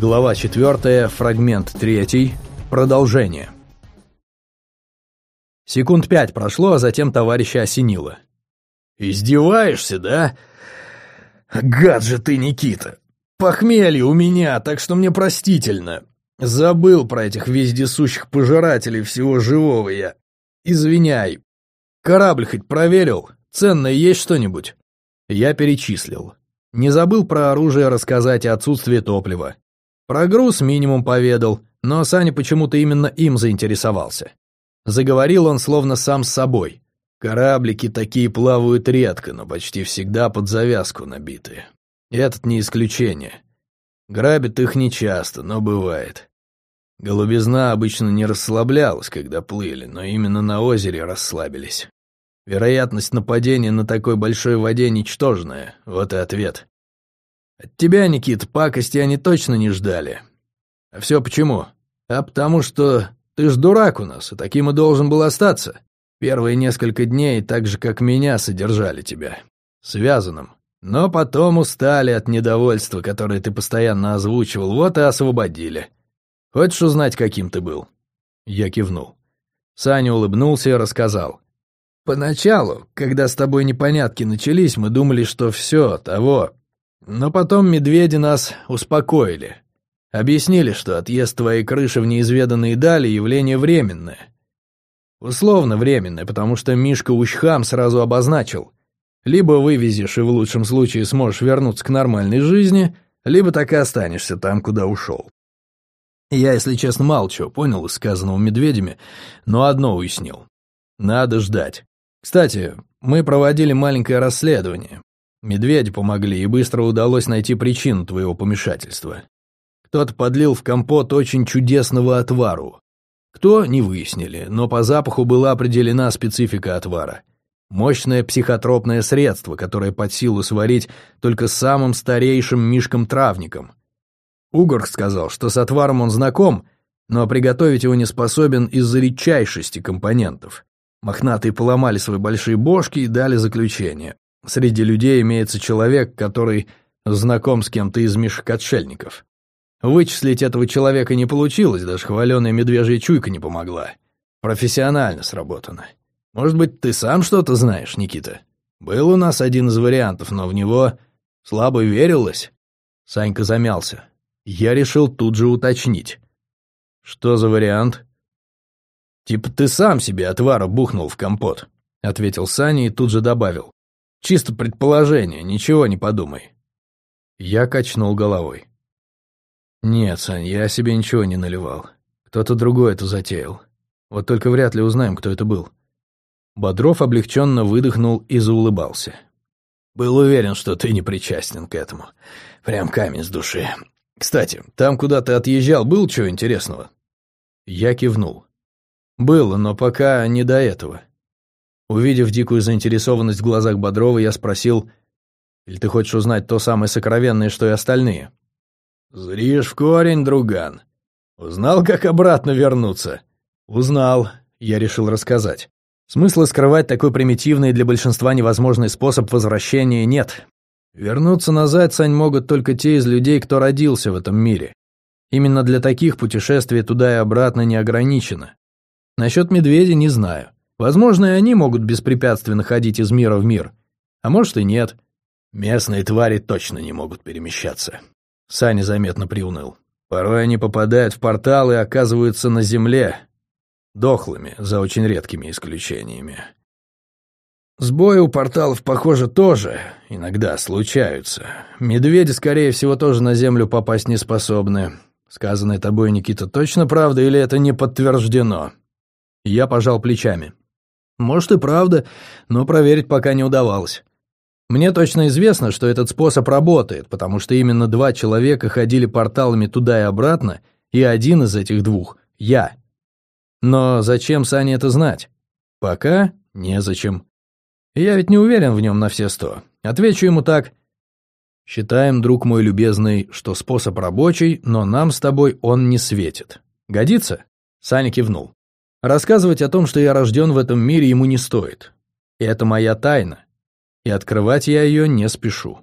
Глава 4, фрагмент 3, продолжение. Секунд пять прошло, а затем товарища осенило. «Издеваешься, да? Гад же ты, Никита! Похмелье у меня, так что мне простительно. Забыл про этих вездесущих пожирателей всего живого я. Извиняй. Корабль хоть проверил? Ценное есть что-нибудь?» Я перечислил. Не забыл про оружие рассказать и отсутствие топлива. Про груз минимум поведал, но Саня почему-то именно им заинтересовался. Заговорил он словно сам с собой. Кораблики такие плавают редко, но почти всегда под завязку набиты. Этот не исключение. Грабят их нечасто, но бывает. Голубизна обычно не расслаблялась, когда плыли, но именно на озере расслабились. Вероятность нападения на такой большой воде ничтожная, вот и ответ. От тебя, Никит, пакости они точно не ждали. А все почему? А потому что ты ж дурак у нас, и таким и должен был остаться. Первые несколько дней, так же, как меня, содержали тебя. Связанным. Но потом устали от недовольства, которое ты постоянно озвучивал, вот и освободили. Хочешь узнать, каким ты был?» Я кивнул. Саня улыбнулся и рассказал. «Поначалу, когда с тобой непонятки начались, мы думали, что все, того, но потом медведи нас успокоили. Объяснили, что отъезд твоей крыши в неизведанные дали – явление временное. Условно временное, потому что Мишка Ущхам сразу обозначил. Либо вывезешь и в лучшем случае сможешь вернуться к нормальной жизни, либо так и останешься там, куда ушел. Я, если честно, мало чего понял из сказанного медведями, но одно уяснил. Надо ждать. Кстати, мы проводили маленькое расследование. Медведи помогли, и быстро удалось найти причину твоего помешательства. Кто-то подлил в компот очень чудесного отвару. Кто, не выяснили, но по запаху была определена специфика отвара. Мощное психотропное средство, которое под силу сварить только самым старейшим мишкам-травникам. Угорх сказал, что с отваром он знаком, но приготовить его не способен из-за редчайшести компонентов. Мохнатые поломали свои большие бошки и дали заключение. Среди людей имеется человек, который знаком с кем-то из мишек-отшельников. Вычислить этого человека не получилось, даже хваленая медвежья чуйка не помогла. Профессионально сработано. Может быть, ты сам что-то знаешь, Никита? Был у нас один из вариантов, но в него слабо верилось. Санька замялся. Я решил тут же уточнить. Что за вариант? Типа ты сам себе отвара бухнул в компот, ответил Саня и тут же добавил. Чисто предположение, ничего не подумай. Я качнул головой. Нет, Сань, я себе ничего не наливал. Кто-то другой это затеял. Вот только вряд ли узнаем, кто это был. Бодров облегченно выдохнул и заулыбался. Был уверен, что ты не причастен к этому. Прям камень с души. Кстати, там, куда ты отъезжал, был чего интересного? Я кивнул. Было, но пока не до этого. Увидев дикую заинтересованность в глазах Бодрова, я спросил, «Или ты хочешь узнать то самое сокровенное, что и остальные?» «Зришь в корень, друган. Узнал, как обратно вернуться?» «Узнал», — я решил рассказать. Смысла скрывать такой примитивный для большинства невозможный способ возвращения нет. Вернуться назад, Сань, могут только те из людей, кто родился в этом мире. Именно для таких путешествие туда и обратно не ограничено. Насчет медведя не знаю. Возможно, и они могут беспрепятственно ходить из мира в мир. А может и нет. Местные твари точно не могут перемещаться. Саня заметно приуныл. Порой они попадают в портал и оказываются на земле. Дохлыми, за очень редкими исключениями. Сбои у порталов, похоже, тоже иногда случаются. Медведи, скорее всего, тоже на землю попасть не способны. Сказанное тобой, Никита, точно правда или это не подтверждено? Я пожал плечами. Может и правда, но проверить пока не удавалось. Мне точно известно, что этот способ работает, потому что именно два человека ходили порталами туда и обратно, и один из этих двух — я. Но зачем Сане это знать? Пока незачем. Я ведь не уверен в нем на все сто. Отвечу ему так. Считаем, друг мой любезный, что способ рабочий, но нам с тобой он не светит. Годится? Саня кивнул. Рассказывать о том, что я рожден в этом мире, ему не стоит. И это моя тайна. И открывать я ее не спешу.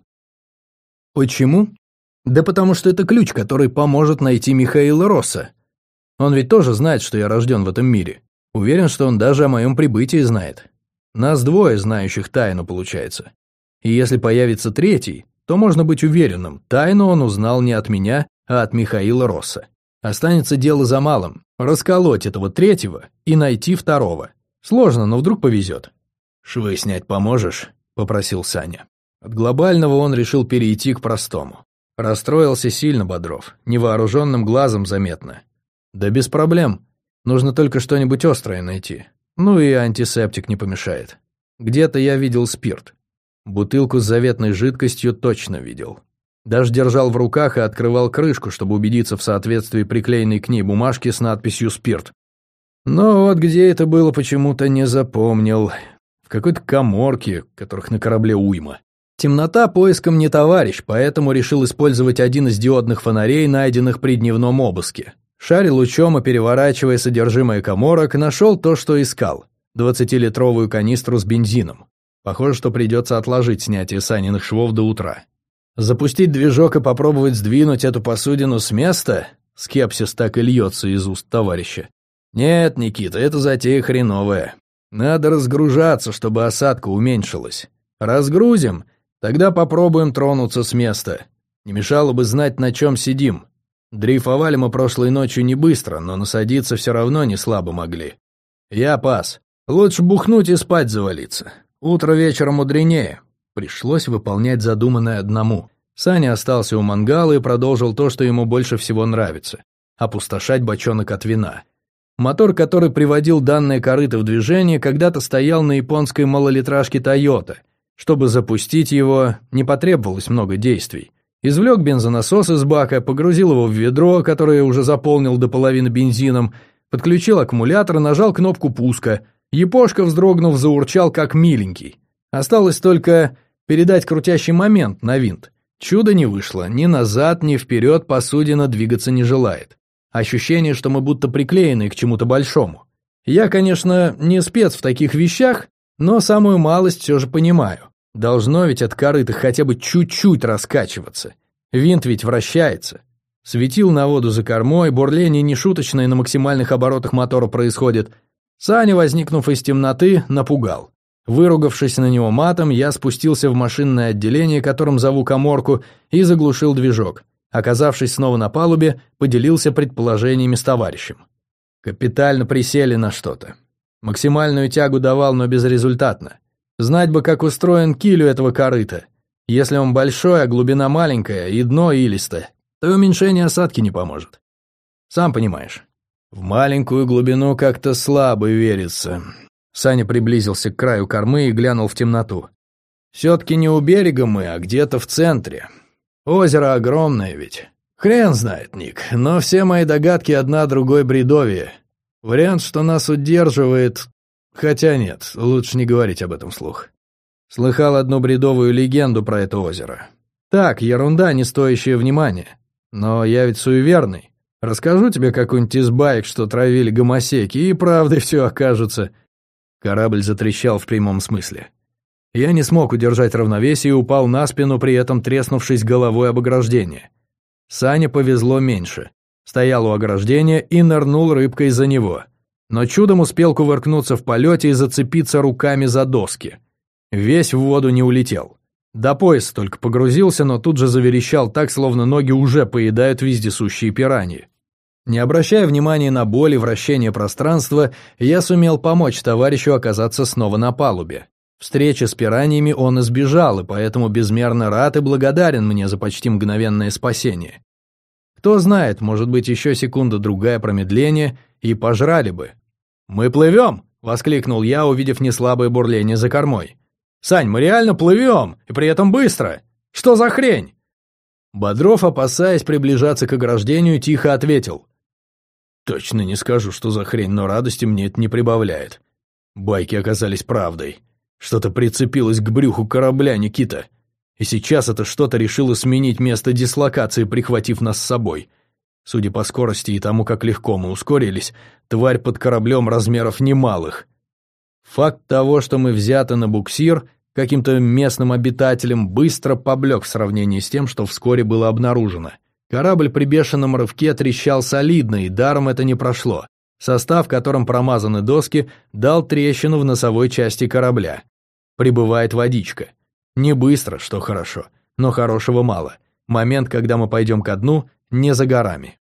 Почему? Да потому что это ключ, который поможет найти Михаила Росса. Он ведь тоже знает, что я рожден в этом мире. Уверен, что он даже о моем прибытии знает. Нас двое, знающих тайну, получается. И если появится третий, то можно быть уверенным, тайну он узнал не от меня, а от Михаила Росса. Останется дело за малым – расколоть этого третьего и найти второго. Сложно, но вдруг повезет. «Швы снять поможешь?» – попросил Саня. От глобального он решил перейти к простому. Расстроился сильно Бодров, невооруженным глазом заметно. «Да без проблем. Нужно только что-нибудь острое найти. Ну и антисептик не помешает. Где-то я видел спирт. Бутылку с заветной жидкостью точно видел. Даже держал в руках и открывал крышку, чтобы убедиться в соответствии приклеенной к ней бумажки с надписью «Спирт». Но вот где это было, почему-то не запомнил. В какой-то коморке, которых на корабле уйма. Темнота поиском не товарищ, поэтому решил использовать один из диодных фонарей, найденных при дневном обыске. Шарил лучом и, переворачивая содержимое коморок, нашел то, что искал. 20-литровую канистру с бензином. Похоже, что придется отложить снятие Саниных швов до утра. Запустить движок и попробовать сдвинуть эту посудину с места? Скепсис так и льется из уст товарища. Нет, Никита, это затея хреновая. Надо разгружаться, чтобы осадка уменьшилась. Разгрузим, тогда попробуем тронуться с места. Не мешало бы знать, на чем сидим. Дрейфовали мы прошлой ночью не быстро, но насадиться все равно не слабо могли. Я пас. Лучше бухнуть и спать завалиться. Утро вечером мудренее. Пришлось выполнять задуманное одному. Саня остался у мангала и продолжил то, что ему больше всего нравится – опустошать бочонок от вина. Мотор, который приводил данные корыто в движение, когда-то стоял на японской малолитражке «Тойота». Чтобы запустить его, не потребовалось много действий. Извлек бензонасос из бака, погрузил его в ведро, которое уже заполнил до половины бензином, подключил аккумулятор, нажал кнопку пуска. Япошка, вздрогнув, заурчал, как миленький. Осталось только передать крутящий момент на винт. Чудо не вышло, ни назад, ни вперед посудина двигаться не желает. Ощущение, что мы будто приклеены к чему-то большому. Я, конечно, не спец в таких вещах, но самую малость все же понимаю. Должно ведь от корыта хотя бы чуть-чуть раскачиваться. Винт ведь вращается. Светил на воду за кормой, бурление нешуточное на максимальных оборотах мотора происходит. Саня, возникнув из темноты, напугал. Выругавшись на него матом, я спустился в машинное отделение, которым зову коморку, и заглушил движок. Оказавшись снова на палубе, поделился предположениями с товарищем. Капитально присели на что-то. Максимальную тягу давал, но безрезультатно. Знать бы, как устроен килю этого корыта. Если он большой, а глубина маленькая, и дно илисто, то и уменьшение осадки не поможет. Сам понимаешь. В маленькую глубину как-то слабо верится. Саня приблизился к краю кормы и глянул в темноту. «Все-таки не у берега мы, а где-то в центре. Озеро огромное ведь. Хрен знает, Ник, но все мои догадки одна другой бредовье. Вариант, что нас удерживает... Хотя нет, лучше не говорить об этом вслух. Слыхал одну бредовую легенду про это озеро. Так, ерунда, не стоящая внимания. Но я ведь суеверный. Расскажу тебе какой-нибудь из баек, что травили гомосеки, и правдой все окажется. Корабль затрещал в прямом смысле. Я не смог удержать равновесие и упал на спину, при этом треснувшись головой об ограждение. Сане повезло меньше. Стоял у ограждения и нырнул рыбкой за него. Но чудом успел кувыркнуться в полете и зацепиться руками за доски. Весь в воду не улетел. До пояса только погрузился, но тут же заверещал так, словно ноги уже поедают вездесущие пираньи. Не обращая внимания на боль и вращение пространства, я сумел помочь товарищу оказаться снова на палубе. Встречи с пираньями он избежал, и поэтому безмерно рад и благодарен мне за почти мгновенное спасение. Кто знает, может быть, еще секунда-другая промедления, и пожрали бы. «Мы плывем!» — воскликнул я, увидев неслабое бурление за кормой. «Сань, мы реально плывем, и при этом быстро! Что за хрень?» Бодров, опасаясь приближаться к ограждению, тихо ответил. Точно не скажу, что за хрень, но радости мне это не прибавляет. Байки оказались правдой. Что-то прицепилось к брюху корабля Никита. И сейчас это что-то решило сменить место дислокации, прихватив нас с собой. Судя по скорости и тому, как легко мы ускорились, тварь под кораблем размеров немалых. Факт того, что мы взяты на буксир, каким-то местным обитателям, быстро поблек в сравнении с тем, что вскоре было обнаружено. Корабль при бешеном рывке трещал солидно, и даром это не прошло. Состав, которым промазаны доски, дал трещину в носовой части корабля. Прибывает водичка. Не быстро, что хорошо, но хорошего мало. Момент, когда мы пойдем ко дну, не за горами.